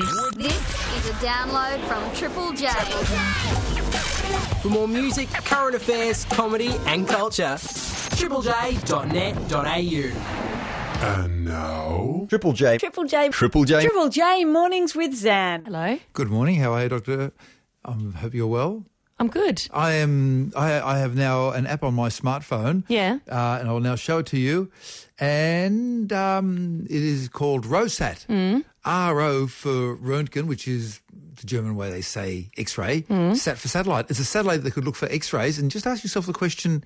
This is a download from Triple J. For more music, current affairs, comedy, and culture, triplej.net.au. And now, Triple J. Triple J. Triple J. Triple J mornings with Zan. Hello. Good morning. How are you, Doctor? I um, hope you're well. I'm good. I am. I, I have now an app on my smartphone. Yeah. Uh, and I'll now show it to you. And um, it is called ROSAT. Mm. RO for Röntgen, which is the German way they say X-ray. Mm. Sat for satellite. It's a satellite that could look for X-rays. And just ask yourself the question: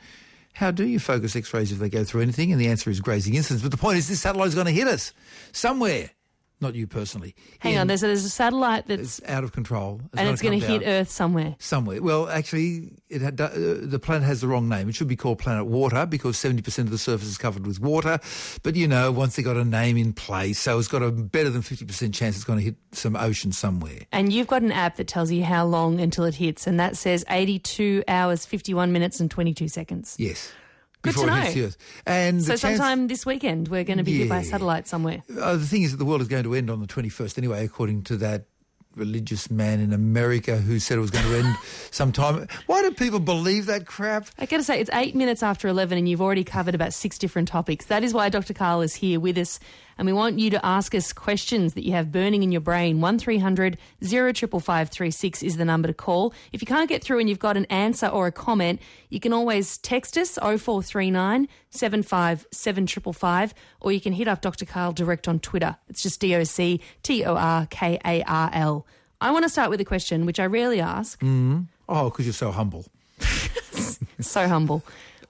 How do you focus X-rays if they go through anything? And the answer is grazing incidence. But the point is, this satellite is going to hit us somewhere. Not you personally. Hang In- on. There's a, there's a satellite that's it's out of control. and it's going to hit Earth somewhere. somewhere. Well, actually, it had, uh, the planet has the wrong name. It should be called Planet Water because 70% of the surface is covered with water. But, you know, once they got a name in place, so it's got a better than 50% chance it's going to hit some ocean somewhere. And you've got an app that tells you how long until it hits, and that says 82 hours, 51 minutes, and 22 seconds. Yes. Good to Before it know. hits the Earth. And So chance- sometime this weekend we're going to be hit by a satellite somewhere. Uh, the thing is that the world is going to end on the 21st anyway, according to that religious man in America who said it was going to end sometime. Why do people believe that crap? I got to say, it's eight minutes after 11 and you've already covered about six different topics. That is why Dr. Karl is here with us. And we want you to ask us questions that you have burning in your brain. 1300 055536 is the number to call. If you can't get through and you've got an answer or a comment, you can always text us 0439 757 or you can hit up Dr. Karl direct on Twitter. It's just D O C T O R K A R L. I want to start with a question which I rarely ask. Mm-hmm. Oh, because you're so humble. So humble.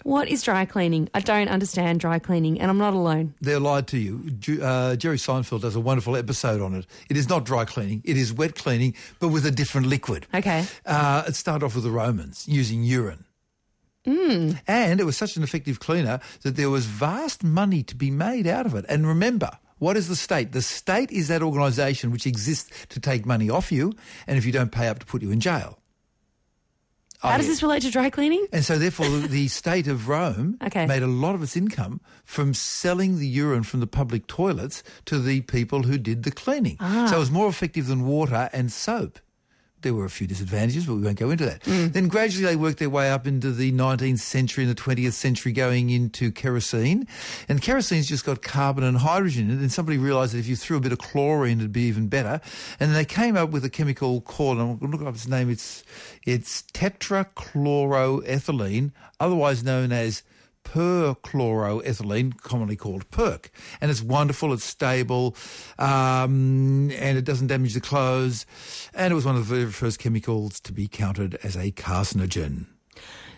What is dry cleaning? I don't understand dry cleaning, and I'm not alone. They're lied to you. Uh, Jerry Seinfeld does a wonderful episode on it. It is not dry cleaning. It is wet cleaning, but with a different liquid. Okay. Uh, it started off with the Romans using urine. Mm. And it was such an effective cleaner that there was vast money to be made out of it. And remember, what is the state? The state is that organisation which exists to take money off you, and if you don't pay up, to put you in jail. How Oh, does this relate to dry cleaning? And so, therefore, the- the state of Rome Okay. made a lot of its income from selling the urine from the public toilets to the people who did the cleaning. Ah. So it was more effective than water and soap. There were a few disadvantages, but we won't go into that. Mm. Then gradually they worked their way up into the 19th century and the 20th century, going into kerosene. And kerosene's just got carbon and hydrogen in it. And somebody realised that if you threw a bit of chlorine, it'd be even better. And then they came up with a chemical called, I'm going to look up its name, it's, it's tetrachloroethylene, otherwise known as perchloroethylene, commonly called PERC. And it's wonderful, it's stable, um, and it doesn't damage the clothes. And it was one of the very first chemicals to be counted as a carcinogen.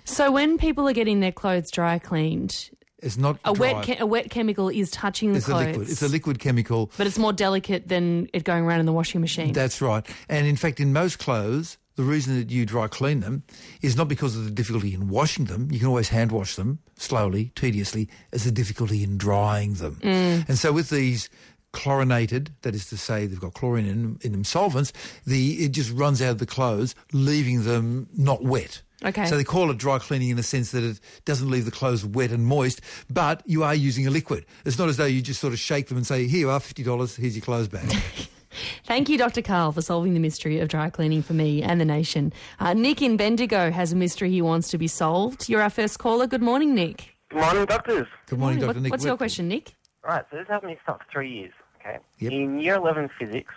So when people are getting their clothes dry cleaned, It's not a dry. wet a wet chemical is touching the it's a clothes. liquid. It's a liquid chemical. but it's more delicate than it going around in the washing machine. That's right. And in fact, in most clothes, the reason that you dry clean them is not because of the difficulty in washing them. You can always hand wash them slowly, tediously, as the difficulty in drying them. Mm. And so with these chlorinated, that is to say they've got chlorine in, in them solvents, the it just runs out of the clothes, leaving them not wet. Okay. So they call it dry cleaning in the sense that it doesn't leave the clothes wet and moist, but you are using a liquid. It's not as though you just sort of shake them and say, here you are, $50, here's your clothes back. Thank you, Dr. Karl, for solving the mystery of dry cleaning for me and the nation. Uh, Nick in Bendigo has a mystery he wants to be solved. You're our first caller. Good morning, Nick. Good morning, doctors. Good morning, Dr. What- Nick what's your question, Nick? Right, so this happened to me for three years. Okay. Yep. In year 11 physics,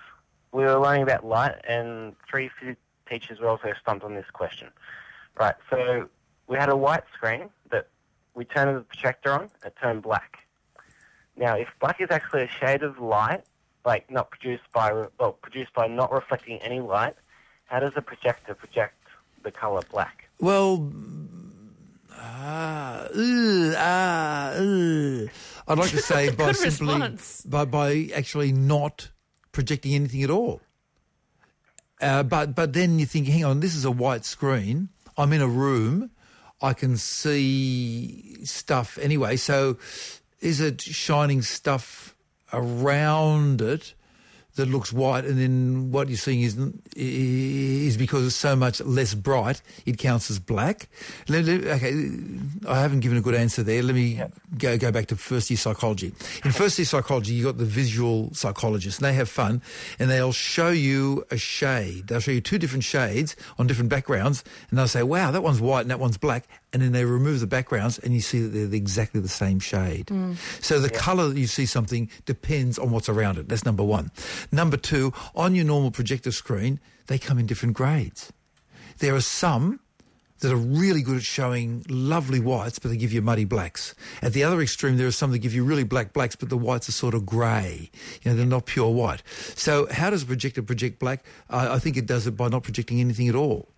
we were learning about light, and three physics teachers were also stumped on this question. Right, so we had a white screen that we turned the projector on, it turned black. Now, if black is actually a shade of light, like not produced by, well, produced by not reflecting any light, how does a projector project the color black? Well, ah, ugh, ah, ugh. I'd like to say by simply response. by by actually not projecting anything at all. Uh, but but then you think, hang on, this is a white screen. I'm in a room. I can see stuff anyway. So is it shining stuff around it that looks white, and then what you're seeing is is because it's so much less bright, it counts as black. Let- let- okay, I haven't given a good answer there. Let me go go back to first year psychology. In first year psychology, you got the visual psychologists, and they have fun, and they'll show you a shade. They'll show you two different shades on different backgrounds, and they'll say, "Wow, that one's white and that one's black," and then they remove the backgrounds, and you see that they're exactly the same shade. Mm. So the colour that you see something depends on what's around it. That's number one. Number two, on your normal projector screen, they come in different grades. There are some that are really good at showing lovely whites, but they give you muddy blacks. At the other extreme, there are some that give you really black blacks, but the whites are sort of grey. You know, they're not pure white. So how does a projector project black? I I think it does it by not projecting anything at all.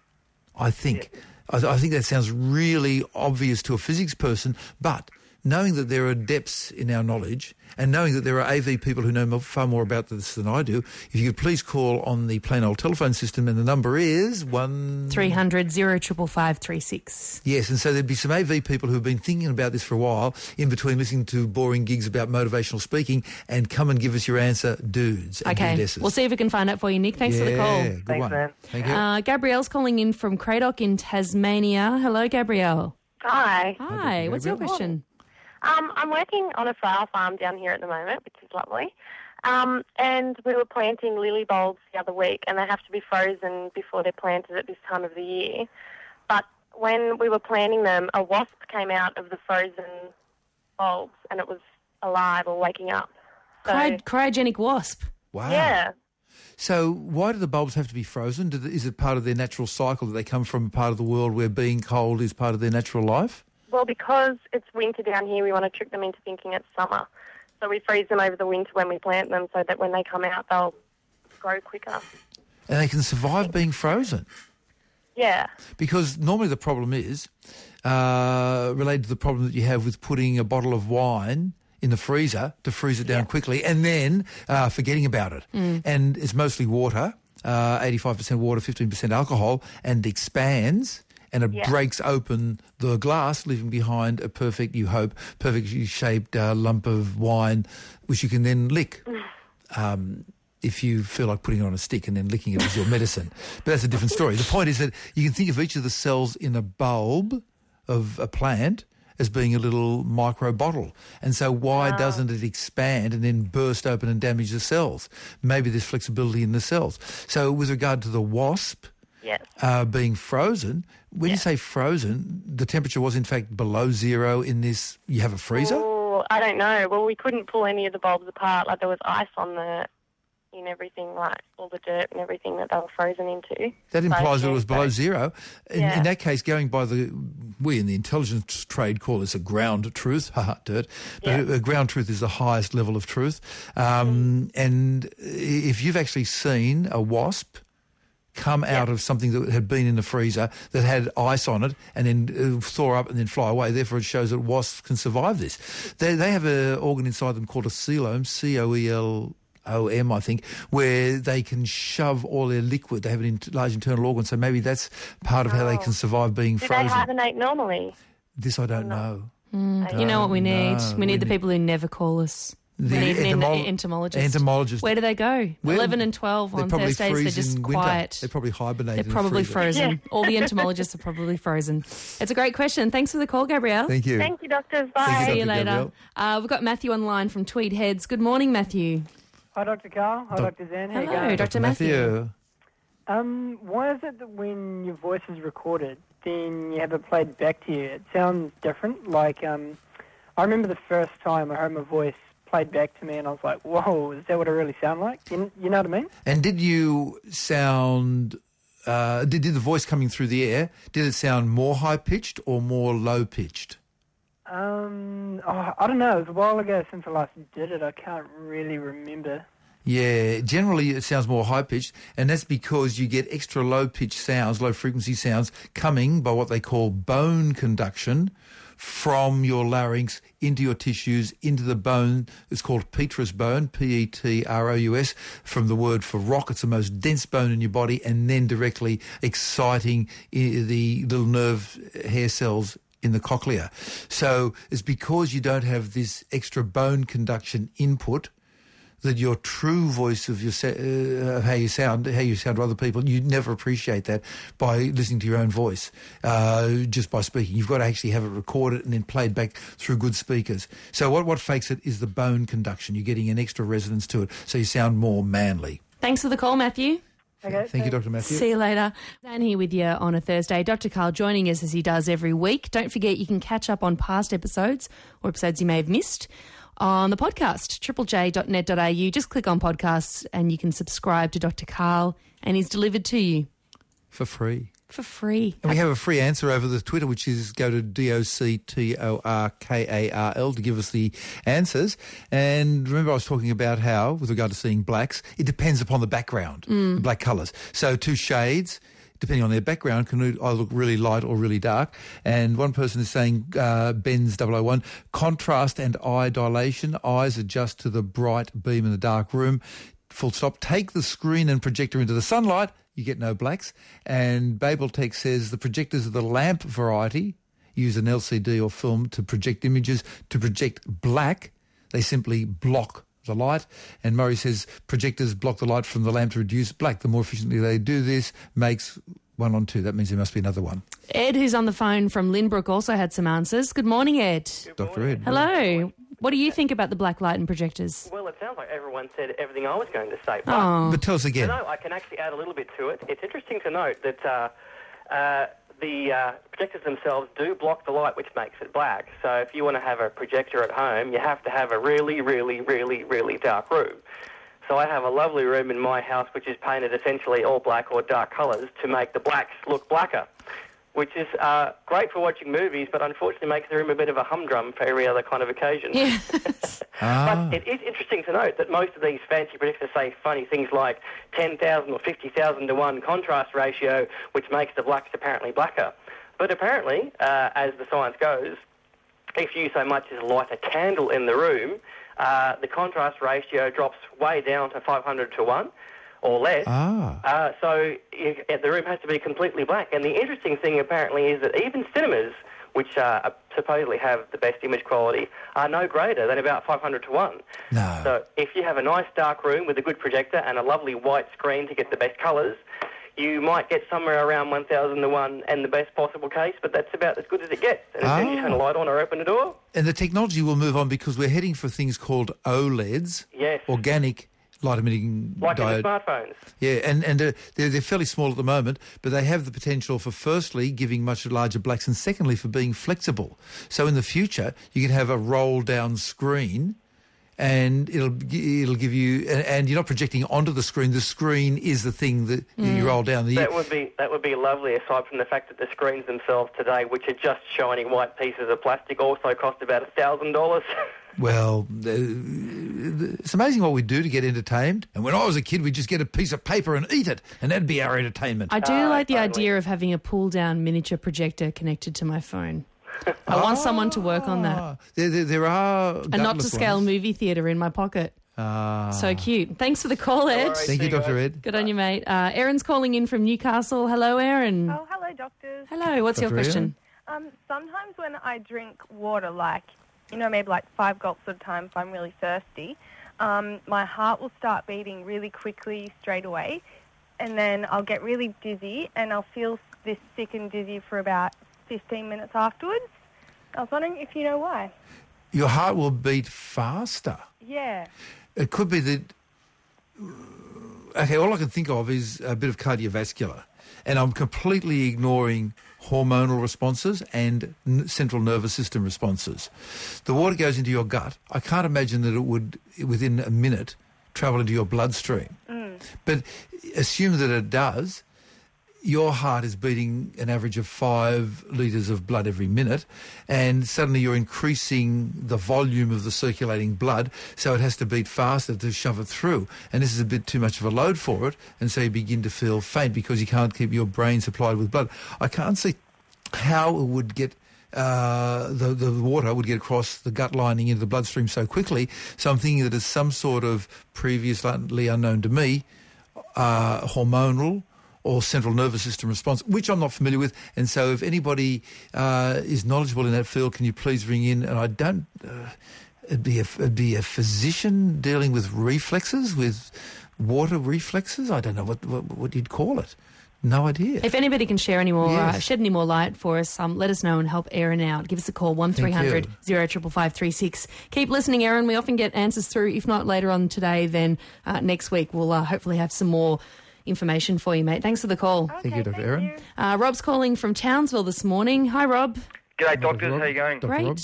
I think. I, I think that sounds really obvious to a physics person, but knowing that there are depths in our knowledge and knowing that there are AV people who know mo- far more about this than I do, if you could please call on the plain old telephone system and the number is one... 300 Yes, and so there'd be some AV people who've been thinking about this for a while, in between listening to boring gigs about motivational speaking, and come and give us your answer, dudes and Okay, dudesses. we'll see if we can find out for you, Nick. Thanks for the Yeah, call. Good Thanks, one. man. Thank you. Uh, Gabrielle's calling in from Cradoc in Tasmania. Hello, Gabrielle. Hi. Hi, what's your Gabrielle. question? Um, I'm working on a flower farm down here at the moment, which is lovely. Um, and we were planting lily bulbs the other week, and they have to be frozen before they're planted at this time of the year. But when we were planting them, a wasp came out of the frozen bulbs, and it was alive or waking up. So, Cry- cryogenic wasp. wow. yeah. So why do the bulbs have to be frozen? Do the, is it part of their natural cycle that they come from a part of the world where being cold is part of their natural life? Well, because it's winter down here, we want to trick them into thinking it's summer. So we freeze them over the winter when we plant them so that when they come out, they'll grow quicker. And they can survive being frozen. Yeah. Because normally the problem is uh, related to the problem that you have with putting a bottle of wine in the freezer to freeze it down quickly and then uh, forgetting about it. And it's mostly water, uh, 85% water, 15% alcohol, and expands and it Yeah. breaks open the glass, leaving behind a perfect, you hope, perfectly shaped uh, lump of wine, which you can then lick. Um, if you feel like putting it on a stick and then licking it as your medicine. But that's a different story. The point is that you can think of each of the cells in a bulb of a plant as being a little micro bottle. And so why doesn't it expand and then burst open and damage the cells? Maybe there's flexibility in the cells. So with regard to the wasp Yes. uh, being frozen, when you say frozen, the temperature was in fact below zero in this, you have a freezer? Oh, I don't know. Well, we couldn't pull any of the bulbs apart. Like there was ice on the, in everything, like all the dirt and everything that they were frozen into. That implies So, that it was below so- zero. In, Yeah. in that case, going by the, we in the intelligence trade call this a ground truth, haha, dirt, but Yeah. a, ground truth is the highest level of truth. Um, And if you've actually seen a wasp come out of something that had been in the freezer that had ice on it and then uh, thaw up and then fly away. Therefore, it shows that wasps can survive this. They, they have an organ inside them called a coelom, C-O-E-L... OM, I think, where they can shove all their liquid. They have an in- large internal organ, so maybe that's part of how they can survive being Do frozen. they hibernate normally? this I don't know. You know what we need? no, we need we the need- people who never call us. The we need an entomolo- entomologist. entomologist. Where do they go? Where- 11 and 12 on probably Thursdays. They're just in winter. quiet. They probably hibernate. They're probably freezer. frozen. All the entomologists are probably frozen. It's a great question. Thanks for the call, Gabrielle. Thank you. Thank you, doctors. Bye. Thank See you, you later. Uh, we've got Matthew online from Tweed Heads. Good morning, Matthew. Hi, Dr. Karl. Hi, Doc- Dr. Zan. How you Hello, going? Dr. Matthew. Um, why is it that when your voice is recorded, then you have it played back to you? It sounds different. Like, um, I remember the first time I heard my voice played back to me, and I was like, "Whoa, is that what I really sound like?" You, you know what I mean? And did you sound? Uh, did, did the voice coming through the air? Did it sound more high pitched or more low pitched? Um, oh, I don't know. It was a while ago since I last did it. I can't really remember. Yeah, generally it sounds more high pitched, and that's because you get extra low pitched sounds, low frequency sounds coming by what they call bone conduction from your larynx into your tissues, into the bone. It's called petrous bone, P E T R O U S, from the word for rock. It's the most dense bone in your body, and then directly exciting the little nerve hair cells in the cochlea. So it's because you don't have this extra bone conduction input that your true voice of your sa- uh, of how you sound, how you sound to other people, you never appreciate that by listening to your own voice, uh, just by speaking. You've got to actually have it recorded and then played back through good speakers. So what what fakes it is the bone conduction. You're getting an extra resonance to it, so you sound more manly. Thanks for the call, Matthew. Okay, Thank you, Dr. Matthew. See you later. Zan here with you on a Thursday. Dr. Karl joining us as he does every week. Don't forget you can catch up on past episodes or episodes you may have missed on the podcast, triplej.net.au. Just click on podcasts and you can subscribe to Dr. Karl and he's delivered to you For free. for free. And we have a free answer over the Twitter, which is go to D-O-C-T-O-R-K-A-R-L to give us the answers. And remember I was talking about how, with regard to seeing blacks, it depends upon the background, mm. the black colours. So two shades, depending on their background, can either look really light or really dark. And one person is saying, uh, Ben's 001, contrast and eye dilation. Eyes adjust to the bright beam in the dark room. Full stop. Take the screen and projector into the sunlight. You get no blacks. And Babel Tech says the projectors of the lamp variety use an LCD or film to project images. To project black, they simply block the light. And Murray says projectors block the light from the lamp to reduce black. The more efficiently they do this, makes one on two. That means there must be another one. Ed, who's on the phone from Lynbrook, also had some answers. Good morning, Ed. Dr. Ed. Hello. What do you think about the black light and projectors? Well, it sounds like everyone said everything I was going to say. But, Oh, But tell us again. No, I can actually add a little bit to it. It's interesting to note that uh, uh, the uh, projectors themselves do block the light, which makes it black. So if you want to have a projector at home, you have to have a really, really, really, really dark room. So I have a lovely room in my house which is painted essentially all black or dark colours to make the blacks look blacker, which is uh, great for watching movies, but unfortunately makes the room a bit of a humdrum for every other kind of occasion. yes. Ah. But it is interesting to note that most of these fancy projectors say funny things like 10,000 or 50,000 to 1 contrast ratio, which makes the blacks apparently blacker. But apparently, uh, as the science goes, if you so much as light a candle in the room, uh, the contrast ratio drops way down to 500 to 1 or less. Ah. Uh, so you, the room has to be completely black. And the interesting thing apparently is that even cinemas, which uh, supposedly have the best image quality, are no greater than about 500 to 1. No. So if you have a nice dark room with a good projector and a lovely white screen to get the best colours, you might get somewhere around 1,000 to 1 and the best possible case, but that's about as good as it gets. And as soon as you Ah. turn a light on or open a door, And the technology will move on because we're heading for things called OLEDs, yes, organic light emitting like in diode. the smartphones. Yeah, and, and uh, they're, they're fairly small at the moment, but they have the potential for firstly giving much larger blacks and secondly for being flexible. So in the future, you can have a roll down screen and it'll it'll give you and, and you're not projecting onto the screen. The screen is the thing that you roll down. The, That would be that would be lovely. Aside from the fact that the screens themselves today, which are just shiny white pieces of plastic, also cost about a thousand dollars. Well, uh, it's amazing what we do to get entertained. And when I was a kid, we'd just get a piece of paper and eat it, and that'd be our entertainment. I do Ah, like the totally. idea of having a pull down miniature projector connected to my phone. I want someone to work on that. Ah, There, there, there are A not to scale ones. movie theatre in my pocket. Ah. So cute. Thanks for the call, Ed. worries. Thank you, you Dr. guys. Ed. Good on you, mate. Uh, Erin's calling in from Newcastle. Hello, Erin. Oh, hello, doctors. Hello, what's your question? Um, sometimes when I drink water, like, you know, maybe like five gulps at a time if I'm really thirsty, um, my heart will start beating really quickly straight away, and then I'll get really dizzy, and I'll feel this sick and dizzy for about 15 minutes afterwards. I was wondering if you know why. Your heart will beat faster. Yeah. It could be that. Okay, all I can think of is a bit of cardiovascular, and I'm completely ignoring hormonal responses and n- central nervous system responses. The water goes into your gut. I can't imagine that it would, within a minute, travel into your bloodstream. Mm. But assume that it does. Your heart is beating an average of five litres of blood every minute, and suddenly you're increasing the volume of the circulating blood, so it has to beat faster to shove it through. And this is a bit too much of a load for it, and so you begin to feel faint because you can't keep your brain supplied with blood. I can't see how it would get uh, the the water would get across the gut lining into the bloodstream so quickly. So I'm thinking that it's some sort of previously unknown to me uh, hormonal or central nervous system response, which I'm not familiar with. And so if anybody uh, is knowledgeable in that field, can you please ring in? And I don't. Uh, It'd be a, it'd be a physician dealing with reflexes, with water reflexes. I don't know what what, what you'd call it. No idea. If anybody can share any more, uh, shed any more light for us, um, let us know and help Erin out. Give us a call, 1300 055536. Keep listening, Erin. We often get answers through. If not later on today, then uh, next week we'll uh, hopefully have some more information for you, mate. Thanks for the call. Thank you, Dr. Erin. Uh, Rob's calling from Townsville this morning. Hi, Rob. G'day, doctors. How you going? Dr. Great. Rob.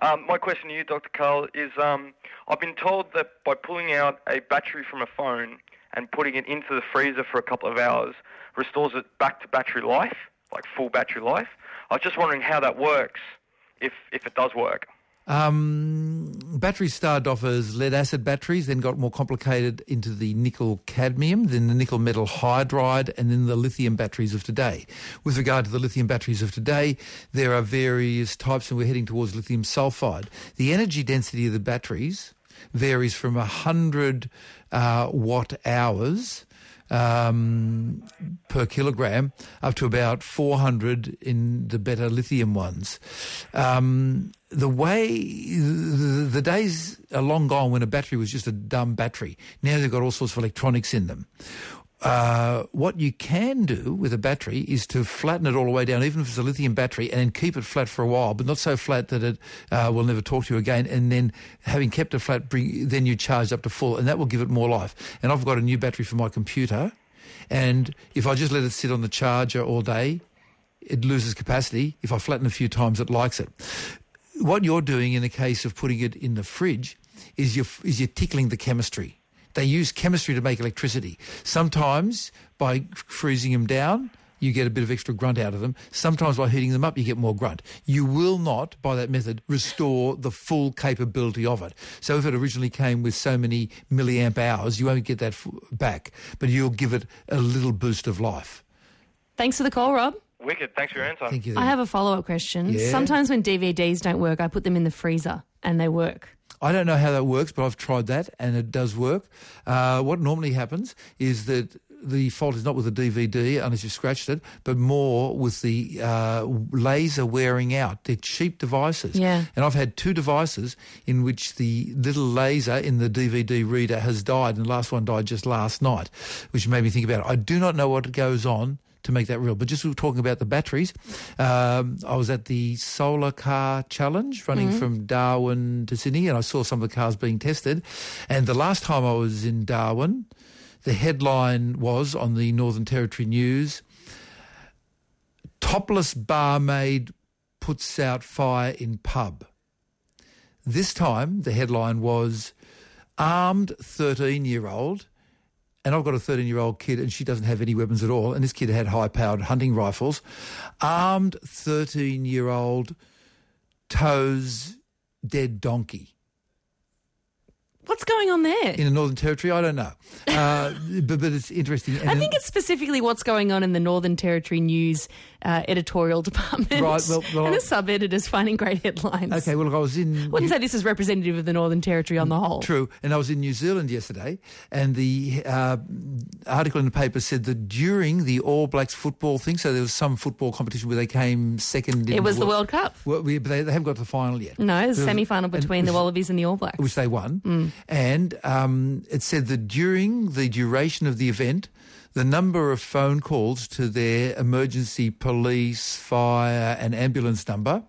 Um, my question to you, Dr. Karl, is um, I've been told that by pulling out a battery from a phone and putting it into the freezer for a couple of hours restores it back to battery life, like full battery life. I was just wondering how that works, if if it does work. Um, batteries started off as lead acid batteries, then got more complicated into the nickel cadmium, then the nickel metal hydride, and then the lithium batteries of today. With regard to the lithium batteries of today, there are various types, and we're heading towards lithium sulfide. The energy density of the batteries varies from 100 uh, watt hours um, per kilogram up to about 400 in the better lithium ones. Um, the way the, the days are long gone when a battery was just a dumb battery. Now they've got all sorts of electronics in them. Uh, what you can do with a battery is to flatten it all the way down, even if it's a lithium battery, and keep it flat for a while, but not so flat that it uh, will never talk to you again. And then, having kept it flat, bring, then you charge up to full, and that will give it more life. And I've got a new battery for my computer, and if I just let it sit on the charger all day, it loses capacity. If I flatten a few times, it likes it. What you're doing in the case of putting it in the fridge is you're, is you're tickling the chemistry. They use chemistry to make electricity. Sometimes by freezing them down, you get a bit of extra grunt out of them. Sometimes by heating them up, you get more grunt. You will not, by that method, restore the full capability of it. So if it originally came with so many milliamp hours, you won't get that f- back, but you'll give it a little boost of life. Thanks for the call, Rob. Wicked. Thanks for your answer. Thank you. I have a follow up question. Yeah? Sometimes when DVDs don't work, I put them in the freezer and they work. I don't know how that works, but I've tried that and it does work. Uh, what normally happens is that the fault is not with the DVD unless you've scratched it, but more with the uh, laser wearing out. They're cheap devices. Yeah. And I've had two devices in which the little laser in the DVD reader has died, and the last one died just last night, which made me think about it. I do not know what goes on to make that real. But just we were talking about the batteries. Um, I was at the Solar Car Challenge running from Darwin to Sydney, and I saw some of the cars being tested. And the last time I was in Darwin, the headline was on the Northern Territory News Topless barmaid puts out fire in pub. This time, the headline was Armed 13 year old and I've got a 13 year old kid and she doesn't have any weapons at all. And this kid had high powered hunting rifles. Armed 13 year old tows dead donkey. What's going on there? In the Northern Territory, I don't know. Uh, but, but it's interesting. I think it's specifically what's going on in the Northern Territory News uh, editorial department. Right, well- well, and the sub editors finding great headlines. Okay, well, look, I was in. Wouldn't say this is representative of the Northern Territory on the whole. True. And I was in New Zealand yesterday, and the uh, article in the paper said that during the All Blacks football thing, so there was some football competition where they came second. In It was the World Cup. Well, we, but they, they haven't got to the final yet. No, the semi final and- between the Wallabies and the All Blacks. which they won. Mm. And um, it said that during the duration of the event, the number of phone calls to their emergency police, fire, and ambulance number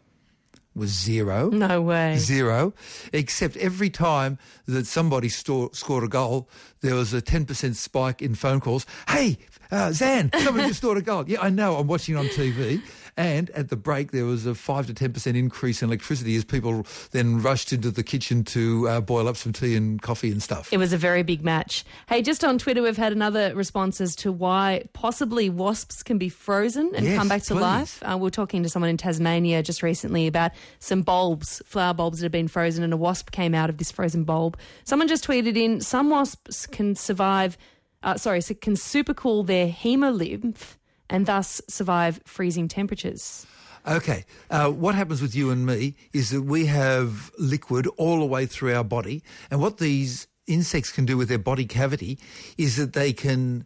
was zero. No way. Zero. Except every time that somebody scored a goal, there was a 10% spike in phone calls. Hey, uh, Zan, someone just scored a goal. Yeah, I know. I'm watching on TV. And at the break, there was a 5 to 10% increase in electricity as people then rushed into the kitchen to uh, boil up some tea and coffee and stuff. It was a very big match. Hey, just on Twitter, we've had another response as to why possibly wasps can be frozen and Yes, come back to please. life. Uh, we were talking to someone in Tasmania just recently about some bulbs, flower bulbs that had been frozen, and a wasp came out of this frozen bulb. Someone just tweeted in some wasps can survive, uh, sorry, so can supercool their hemolymph and thus survive freezing temperatures. Okay. Uh, what happens with you and me is that we have liquid all the way through our body. And what these insects can do with their body cavity is that they can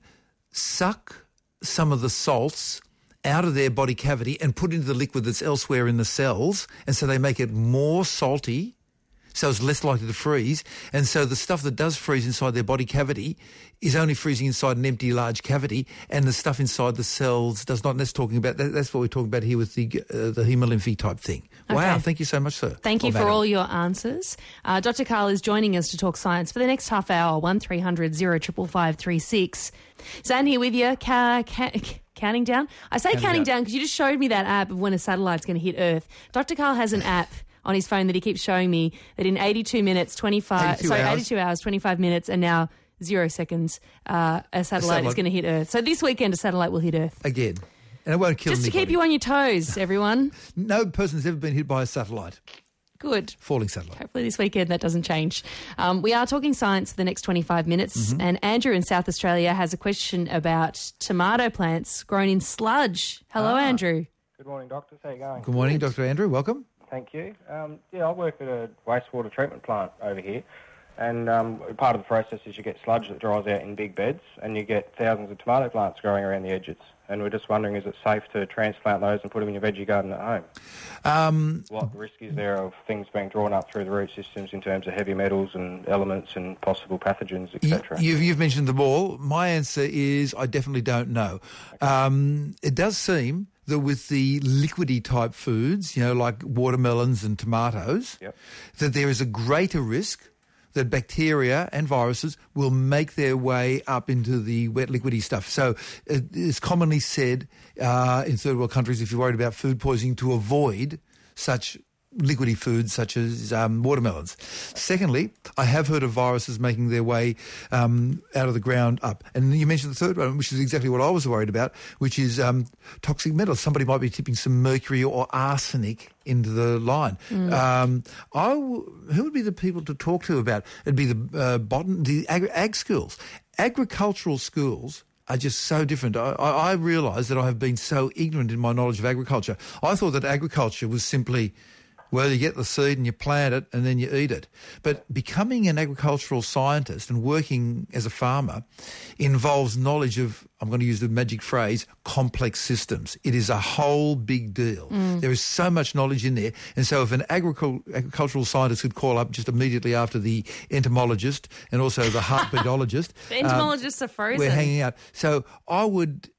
suck some of the salts out of their body cavity and put into the liquid that's elsewhere in the cells. And so they make it more salty so it's less likely to freeze. And so the stuff that does freeze inside their body cavity is only freezing inside an empty large cavity, and the stuff inside the cells does not. And that's talking about that, that's what we're talking about here with the uh, the hemolymphy type thing. Wow, thank you so much, sir. Thank you for all your answers. Uh, Dr. Karl is joining us to talk science for the next half hour, 1300 055536. Zan here with you, ca- ca- counting down. I say Counting counting down. down because you just showed me that app of when a satellite's going to hit Earth. Dr. Karl has an app on his phone that he keeps showing me that in 82 minutes, 25, 82 sorry, hours. 82 hours, 25 minutes, and now zero seconds, uh, a satellite, is satellite. going to hit Earth. So this weekend, a satellite will hit Earth. again, and it won't kill Just to keep anybody. you on your toes, everyone. No person's ever been hit by a satellite, Good. falling satellite. Hopefully, this weekend that doesn't change. Um, we are talking science for the next 25 minutes, and Andrew in South Australia has a question about tomato plants grown in sludge. Hello, Andrew. Good morning, doctors. How you going? Good morning, Dr. Andrew. Welcome. Thank you. Um, yeah, I work at a wastewater treatment plant over here, and um, part of the process is you get sludge that dries out in big beds, and you get thousands of tomato plants growing around the edges. And we're just wondering, is it safe to transplant those and put them in your veggie garden at home? Um, What risk is there of things being drawn up through the root systems in terms of heavy metals and elements and possible pathogens, etc.? you've, you've mentioned them all. My answer is I definitely don't know. Um, it does seem that with the liquidy type foods, you know, like watermelons and tomatoes, Yep. that there is a greater risk that bacteria and viruses will make their way up into the wet liquidy stuff. So it is commonly said uh, in third world countries, if you're worried about food poisoning, to avoid such liquidy foods such as um, watermelons. Secondly, I have heard of viruses making their way um, out of the ground up. And you mentioned the third one, which is exactly what I was worried about, which is um, toxic metals. Somebody might be tipping some mercury or arsenic into the line. Um, I w- who would be the people to talk to about? It'd be the uh, botan- the ag, ag schools, agricultural schools are just so different. I, I, I realise that I have been so ignorant in my knowledge of agriculture. I thought that agriculture was simply, well, you get the seed and you plant it and then you eat it. But becoming an agricultural scientist and working as a farmer involves knowledge of, I'm going to use the magic phrase, complex systems. It is a whole big deal. There is so much knowledge in there. And so if an agricul- agricultural scientist could call up just immediately after the entomologist and also the heartbeatologist. The um, entomologists are frozen. we're hanging out. So I would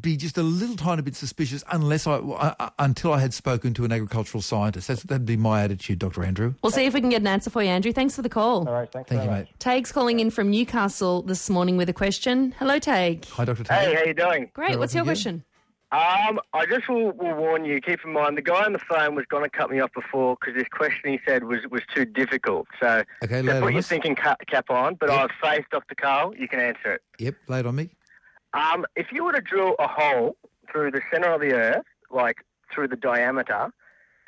be just a little tiny bit suspicious unless I uh, until I had spoken to an agricultural scientist. That's, that'd be my attitude, Dr. Andrew. We'll see if we can get an answer for you, Andrew. Thanks for the call. All right, thanks Thank you, much. mate. Taig's calling in from Newcastle this morning with a question. Hello, Taig. Hi, Dr. Tag. Hey, how you doing? Great. Very What's your thank you. question? Um, I just will, will warn you. Keep in mind, the guy on the phone was going to cut me off before because this question he said was, was too difficult. So Okay, lay just it put on your us. thinking cap, cap on. But Yep. I have faith, Dr. Karl. You can answer it. Yep, lay it on me. Um, if you were to drill a hole through the center of the Earth, like through the diameter,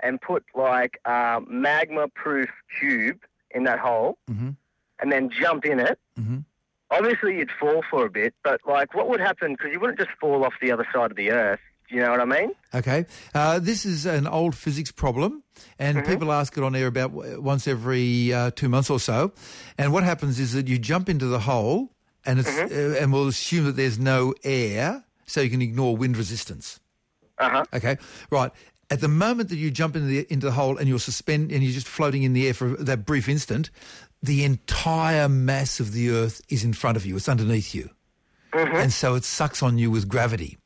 and put like a magma-proof tube in that hole, Mhm. and then jump in it, Mhm. obviously you'd fall for a bit. But like, what would happen? Because you wouldn't just fall off the other side of the Earth. Do you know what I mean? Okay. Uh, this is an old physics problem, and people ask it on air about once every uh, two months or so. And what happens is that you jump into the hole, and it's uh, and we'll assume that there's no air, so you can ignore wind resistance. Uh huh. Okay, right. At the moment that you jump into the into the hole and you're suspend and you're just floating in the air for that brief instant, the entire mass of the Earth is in front of you. It's underneath you, and so it sucks on you with gravity.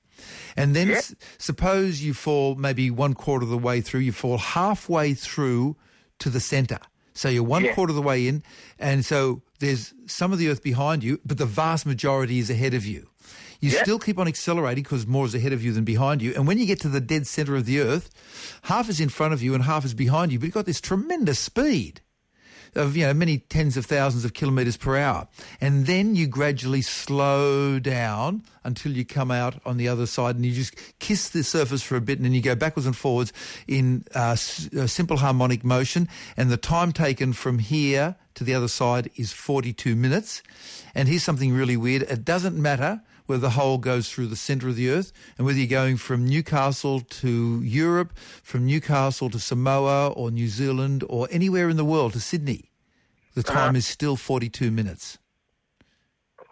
And then s- suppose you fall maybe one quarter of the way through. You fall halfway through to the centre. So you're one Yeah. quarter of the way in, and so there's some of the Earth behind you, but the vast majority is ahead of you. You Yeah. still keep on accelerating because more is ahead of you than behind you. And when you get to the dead center of the Earth, half is in front of you and half is behind you, but you've got this tremendous speed of you know many tens of thousands of kilometers per hour, and then you gradually slow down until you come out on the other side, and you just kiss the surface for a bit, and then you go backwards and forwards in uh, uh, simple harmonic motion, and the time taken from here to the other side is 42 minutes. And here's something really weird: it doesn't matter whether the hole goes through the centre of the earth and whether you're going from Newcastle to Europe, from Newcastle to Samoa or New Zealand or anywhere in the world to Sydney, the uh-huh. time is still 42 minutes.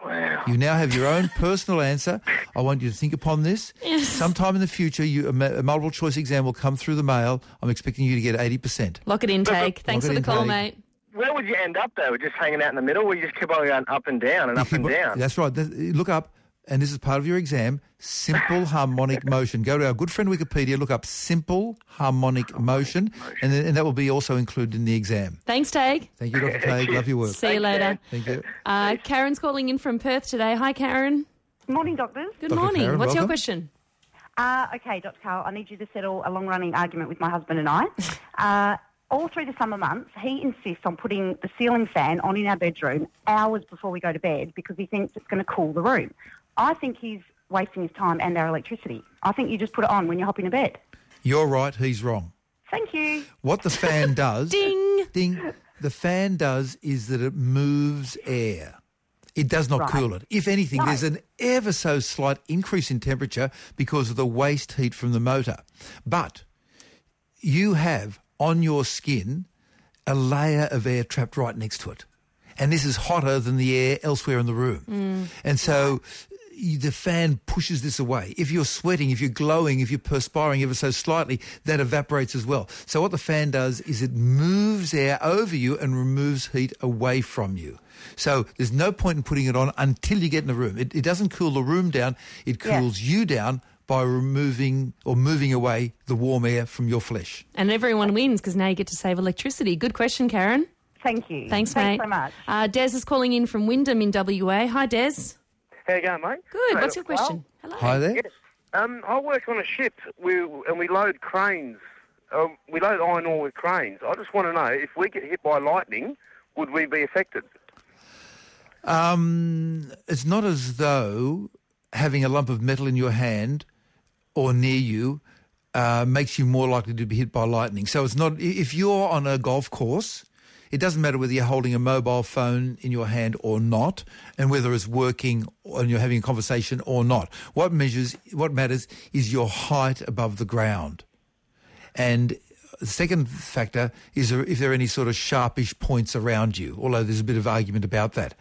Wow. You now have your own personal answer. I want you to think upon this. Yes. Sometime in the future, you, a, multiple choice exam will come through the mail. I'm expecting you to get 80%. Lock it in, Taig. Thanks Lock for the in, call, mate. where would you end up though? Just hanging out in the middle, or you just keep on going up and down and up and down? That's right. Look up, and this is part of your exam, simple harmonic motion. Go to our good friend Wikipedia, look up simple harmonic motion, and, then, and that will be also included in the exam. Thanks, Tag. Thank you, Dr. Tague. Love your work. See you later. Thank you. Uh, Karen's calling in from Perth today. Hi, Karen. Morning, doctors. Good Dr. morning. Karen, What's your question? Uh, okay, Dr. Karl, I need you to settle a long-running argument with my husband and I. Uh, all through the summer months, he insists on putting the ceiling fan on in our bedroom hours before we go to bed because he thinks it's going to cool the room. I think he's wasting his time and our electricity. I think you just put it on when you hop into bed. You're right, he's wrong. Thank you. What the fan does... Ding! Ding. The fan does is that it moves air. It does not Right. cool it. If anything, No. there's an ever so slight increase in temperature because of the waste heat from the motor. But you have on your skin a layer of air trapped right next to it. And this is hotter than the air elsewhere in the room. Mm. And so the fan pushes this away. If you're sweating, if you're glowing, if you're perspiring ever so slightly, that evaporates as well. So what the fan does is it moves air over you and removes heat away from you. So there's no point in putting it on until you get in the room. It, it doesn't cool the room down. It Yeah. cools you down by removing or moving away the warm air from your flesh. And everyone wins because now you get to save electricity. Good question, Karen. Thank you. Thanks, mate. Thanks so much. Uh, Des is calling in from Wyndham in WA. Hi, Des. How you going, mate? Good. Hey, What's your well, question? Hello. Hi there. Yes. Um, I work on a ship, we, and we load cranes. Um, we load iron ore with cranes. I just want to know if we get hit by lightning, would we be affected? Um, it's not as though having a lump of metal in your hand or near you uh, makes you more likely to be hit by lightning. So it's not if you're on a golf course. It doesn't matter whether you're holding a mobile phone in your hand or not, and whether it's working and you're having a conversation or not. What measures, what matters, is your height above the ground. And the second factor is if there are any sort of sharpish points around you, although there's a bit of argument about that.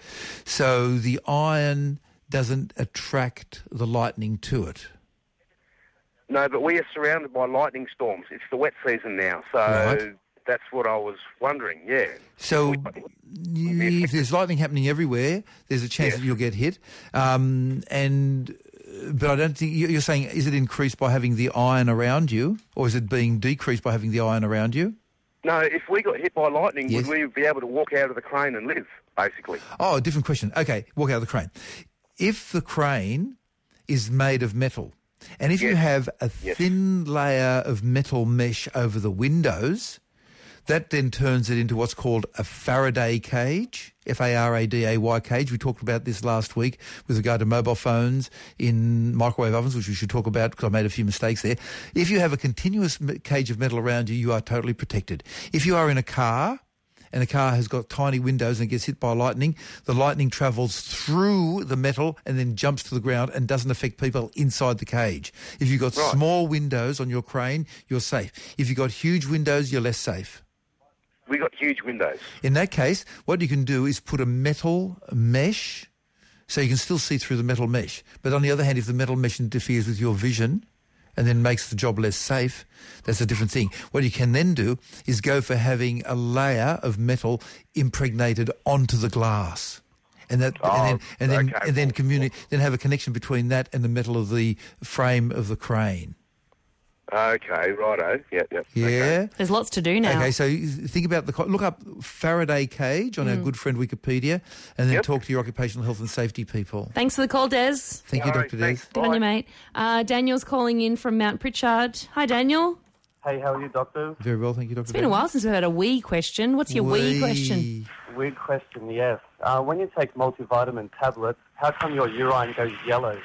So the iron doesn't attract the lightning to it. No, but we are surrounded by lightning storms. It's the wet season now, so Right. That's what I was wondering. Yeah. So if there's lightning happening everywhere, there's a chance that you'll get hit. Um, and but I don't think you- you're saying is it increased by having the iron around you, or is it being decreased by having the iron around you? No, if we got hit by lightning, Yes. would we be able to walk out of the crane and live, basically? Oh, different question. Okay, walk out of the crane. If the crane is made of metal, and if you have a thin layer of metal mesh over the windows, that then turns it into what's called a Faraday cage, F-A-R-A-D-A-Y cage. We talked about this last week with regard to mobile phones in microwave ovens, which we should talk about because I made a few mistakes there. If you have a continuous cage of metal around you, you are totally protected. If you are in a car and the car has got tiny windows and gets hit by lightning, the lightning travels through the metal and then jumps to the ground and doesn't affect people inside the cage. If you've got small windows on your crane, you're safe. If you've got huge windows, you're less safe. We got huge windows. In that case, what you can do is put a metal mesh so you can still see through the metal mesh. But on the other hand, if the metal mesh interferes with your vision and then makes the job less safe, that's a different thing. What you can then do is go for having a layer of metal impregnated onto the glass. And that, and then, oh, and then, okay. and then, then have a connection between that and the metal of the frame of the crane. Okay, righto. Yep, yep. Yeah. There's lots to do now. Okay, so think about the look up Faraday cage on our Mm. good friend Wikipedia, and then talk to your occupational health and safety people. Thanks for the call, Des. Thank you, Dr. Des. Good on you, mate. Uh, Daniel's calling in from Mount Pritchard. Hi, Daniel. Hey, how are you, doctor? Very well, thank you, Dr. It's been a while since we've had a wee question. What's your wee question? Weird question, yes. Uh, when you take multivitamin tablets, how come your urine goes yellow?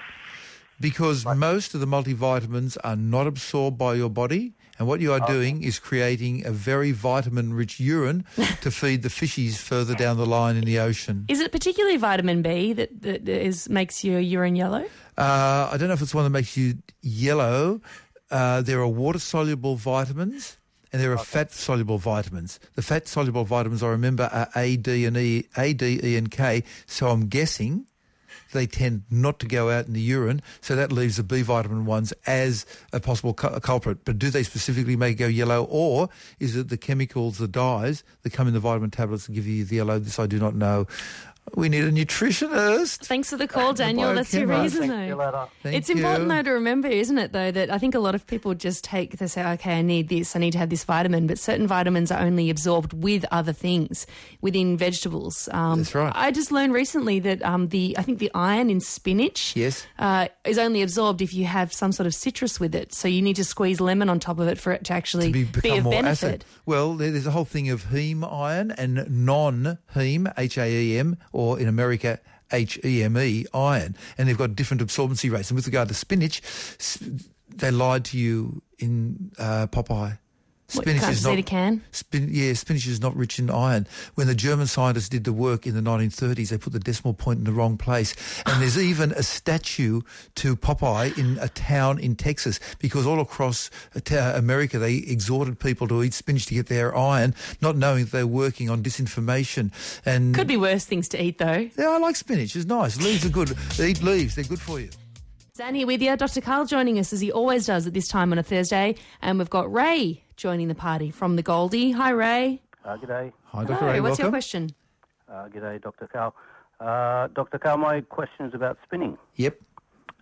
Because most of the multivitamins are not absorbed by your body, and what you are doing is creating a very vitamin-rich urine to feed the fishies further down the line in the ocean. Is it particularly vitamin B that, that is makes your urine yellow? Uh, I don't know if it's one that makes you yellow. Uh, there are water-soluble vitamins and there are fat-soluble vitamins. The fat-soluble vitamins, I remember, are A, D, and E, A, D, E, and K. So I'm guessing they tend not to go out in the urine, so that leaves the B vitamin ones as a possible cu- culprit. But do they specifically make it go yellow, or is it the chemicals, the dyes that come in the vitamin tablets that give you the yellow? This I do not know. We need a nutritionist. Thanks for the call, Daniel. That's your reason, Thank you, though. Thank it's you. important, though, to remember, isn't it, though, that I think a lot of people just take, they say, okay, I need this, I need to have this vitamin, but certain vitamins are only absorbed with other things within vegetables. Um, That's right. I just learned recently that um, the, I think the iron in spinach Yes. uh, is only absorbed if you have some sort of citrus with it. So you need to squeeze lemon on top of it for it to actually to be, be, become of more benefit. acid. Well, there's a whole thing of heme iron and non-heme, H-A-E-M, or in America, H-E-M-E, iron. And they've got different absorbency rates. And with regard to spinach, they lied to you in uh, Popeye. What, can't just can? Spin, yeah, spinach is not rich in iron. When the German scientists did the work in the 1930s, they put the decimal point in the wrong place. And there's even a statue to Popeye in a town in Texas because all across uh, America they exhorted people to eat spinach to get their iron, not knowing that they're working on disinformation. And Could be worse things to eat, though. yeah, I like spinach. It's nice. Leaves are good. Eat leaves. They're good for you. Zan here with you. Dr. Karl joining us as he always does at this time on a Thursday. And we've got Ray joining the party from the Goldie. Hi, Ray. Uh, g'day. Hi, Dr. Hello, what's your question? Uh, g'day, Dr. Karl. Uh, Dr. Karl, my question is about spinning. Yep.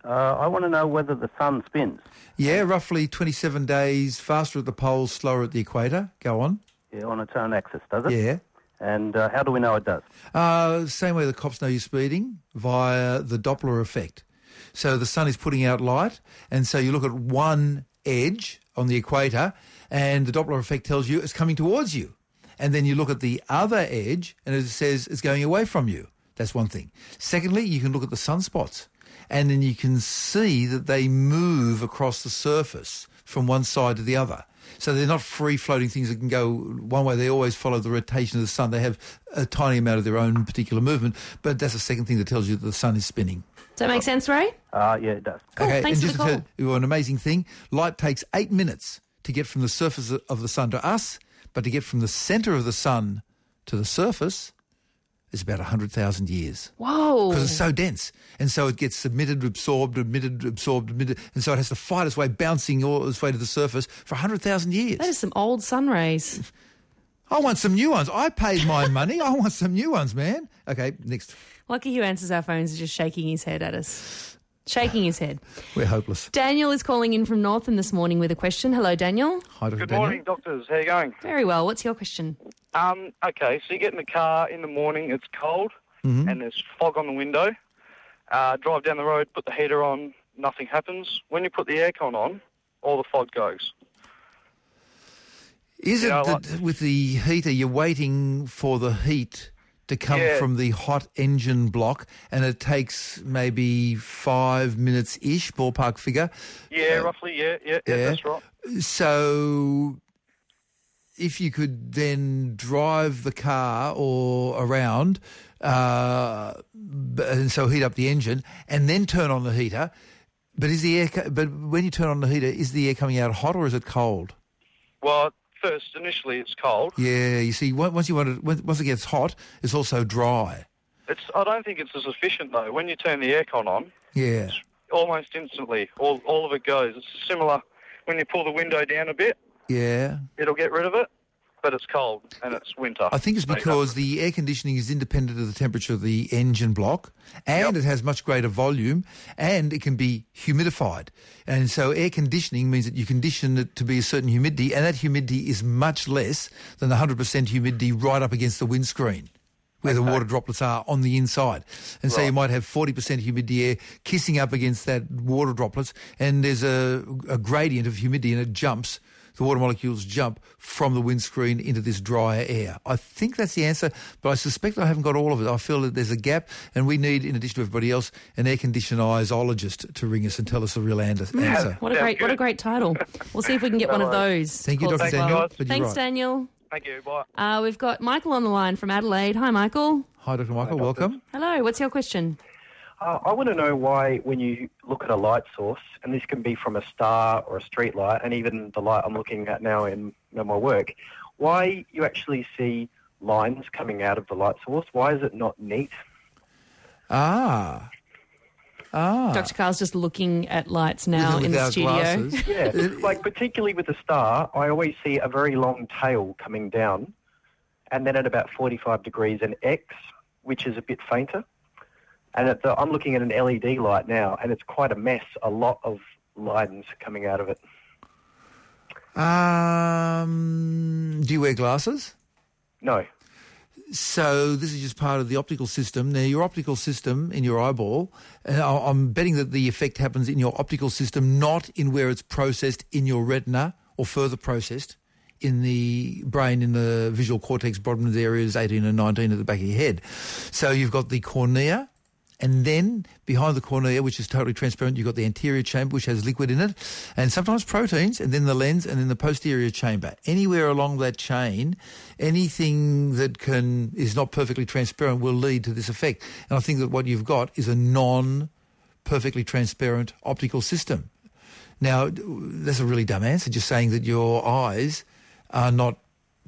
Uh, I want to know whether the sun spins. Yeah, roughly 27 days faster at the poles, slower at the equator. Go on. Yeah, on its own axis, does it? Yeah. And uh, how do we know it does? Uh, same way the cops know you're speeding via the Doppler effect. So the sun is putting out light, and so you look at one edge on the equator, and the Doppler effect tells you it's coming towards you. And then you look at the other edge, and it says it's going away from you. That's one thing. Secondly, you can look at the sunspots, and then you can see that they move across the surface from one side to the other. So they're not free floating things that can go one way. They always follow the rotation of the sun. They have a tiny amount of their own particular movement, but that's the second thing that tells you that the sun is spinning. Does that make sense, Ray? Uh, yeah, it does. okay, thanks and for just the to call. tell you an amazing thing, light takes eight minutes to get from the surface of the sun to us, but to get from the centre of the sun to the surface is about 100,000 years. Whoa. Because it's so dense. And so it gets submitted, absorbed, emitted, absorbed, emitted. And so it has to fight its way, bouncing all its way to the surface for 100,000 years. That is some old sun rays. I want some new ones. I paid my money. I want some new ones, man. Okay, next. Lucky who answers our phones is just shaking his head at us. Shaking his head. We're hopeless. Daniel is calling in from Northern this morning with a question. Hello, Daniel. Hi, Dr. Good Daniel. morning, doctors. How are you going? Very well. What's your question? Um, okay, so you get in the car in the morning, it's cold, Mhm. and there's fog on the window. Uh, drive down the road, put the heater on, nothing happens. When you put the aircon on, all the fog goes. Is Yeah, it I that with the heater, you're waiting for the heat to come Yeah. from the hot engine block and it takes maybe five minutes-ish, ballpark figure? Yeah, roughly, yeah, yeah, yeah, yeah. that's right. So if you could then drive the car or around uh, and so heat up the engine and then turn on the heater, but is the air, but when you turn on the heater, is the air coming out hot or is it cold? Well, first, initially, it's cold. Yeah, you see, once you want it, once it gets hot, it's also dry. It's. I don't think it's as efficient though. When you turn the aircon on, Yeah. almost instantly, all all of it goes. It's similar when you pull the window down a bit, Yeah. it'll get rid of it, but it's cold and it's winter. I think it's because the air conditioning is independent of the temperature of the engine block and it has much greater volume and it can be humidified. And so air conditioning means that you condition it to be a certain humidity and that humidity is much less than the 100% humidity right up against the windscreen where the water droplets are on the inside. And so you might have 40% humidity air kissing up against that water droplets and there's a, a gradient of humidity and it jumps the water molecules jump from the windscreen into this drier air. I think that's the answer, but I suspect I haven't got all of it. I feel that there's a gap, and we need, in addition to everybody else, an air conditionizologist to ring us and tell us the real an- answer. What a great, what a great title. We'll see if we can get one of those. Thank you, Dr. as Daniel, well. Thanks, right. Daniel. Thank you. Bye. Uh, we've got Michael on the line from Adelaide. Hi, Michael. Hi, Dr. Michael. Welcome. Hello. What's your question? Uh, I want to know why, when you look at a light source, and this can be from a star or a street light, and even the light I'm looking at now in, in my work, why you actually see lines coming out of the light source? Why is it not neat? Ah. Ah. Dr. Karl's just looking at lights now in the studio. Yeah, like particularly with a star, I always see a very long tail coming down, and then at about 45 degrees an X, which is a bit fainter. And the, I'm looking at an LED light now, and it's quite a mess. A lot of lines coming out of it. Um, do you wear glasses? No. So this is just part of the optical system. Now, your optical system in your eyeball, I- I'm betting that the effect happens in your optical system, not in where it's processed in your retina or further processed in the brain, in the visual cortex, Brodmann areas 18 and 19 at the back of your head. So you've got the cornea, and then behind the cornea, which is totally transparent, you've got the anterior chamber, which has liquid in it, and sometimes proteins, and then the lens, and then the posterior chamber. Anywhere along that chain, anything that can is not perfectly transparent will lead to this effect. And I think that what you've got is a non-perfectly transparent optical system. Now, that's a really dumb answer, just saying that your eyes are not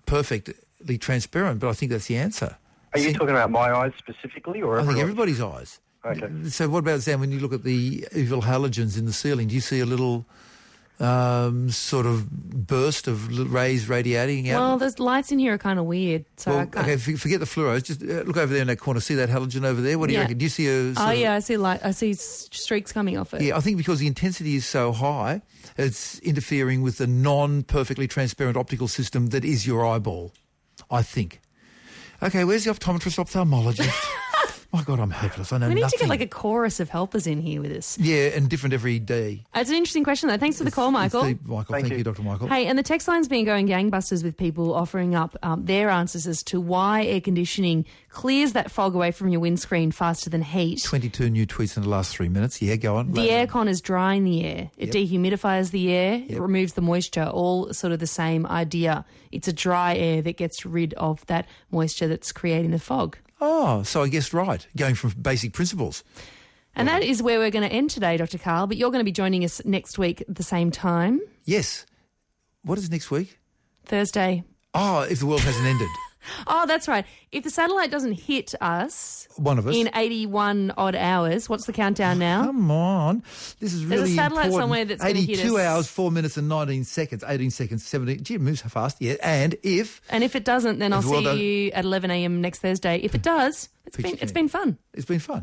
perfectly transparent, but I think that's the answer. Are you talking about my eyes specifically, or I think everybody's eyes. Okay. So what about Sam? When you look at the evil halogens in the ceiling, do you see a little um, sort of burst of rays radiating out? Well, the lights in here are kind of weird. So I Well, can't... okay, forget the fluoros. Just uh, look over there in that corner. See that halogen over there? What do you reckon? Do you see a? sort Oh of- yeah, I see light. I see streaks coming off it. Yeah, I think because the intensity is so high, it's interfering with the non-perfectly transparent optical system that is your eyeball. I think. Okay, where's the optometrist ophthalmologist? My God, I'm hopeless. I know we need nothing. to get like a chorus of helpers in here with us. yeah, and different every day. It's an interesting question though. Thanks for the call, Michael. It's the- Michael, thank, you. Dr. Michael. Hey, and the text line's been going gangbusters with people offering up um, their answers as to why air conditioning clears that fog away from your windscreen faster than heat. 22 new tweets in the last three minutes. Yeah, go on. The aircon is drying the air. It Yep. dehumidifies the air. It removes the moisture. All sort of the same idea. It's a dry air that gets rid of that moisture that's creating the fog. Oh, so I guessed right. Going from basic principles. And that is where we're going to end today, Dr. Karl. But you're going to be joining us next week at the same time, Yes. What is next week? Thursday. Oh, if the world hasn't ended. Oh, that's right. If the satellite doesn't hit us One of us. in 81 odd hours, what's the countdown now? Come on. This is There's a satellite important. somewhere that's gonna hit 82 us. hours, 4 minutes and 19 seconds. 18 seconds, 17. Gee, it moves so fast. Yeah. And if... And if it doesn't, then I'll see you at 11 a.m. next Thursday. If it does, it's Peachy been it's keen. been fun. It's been fun.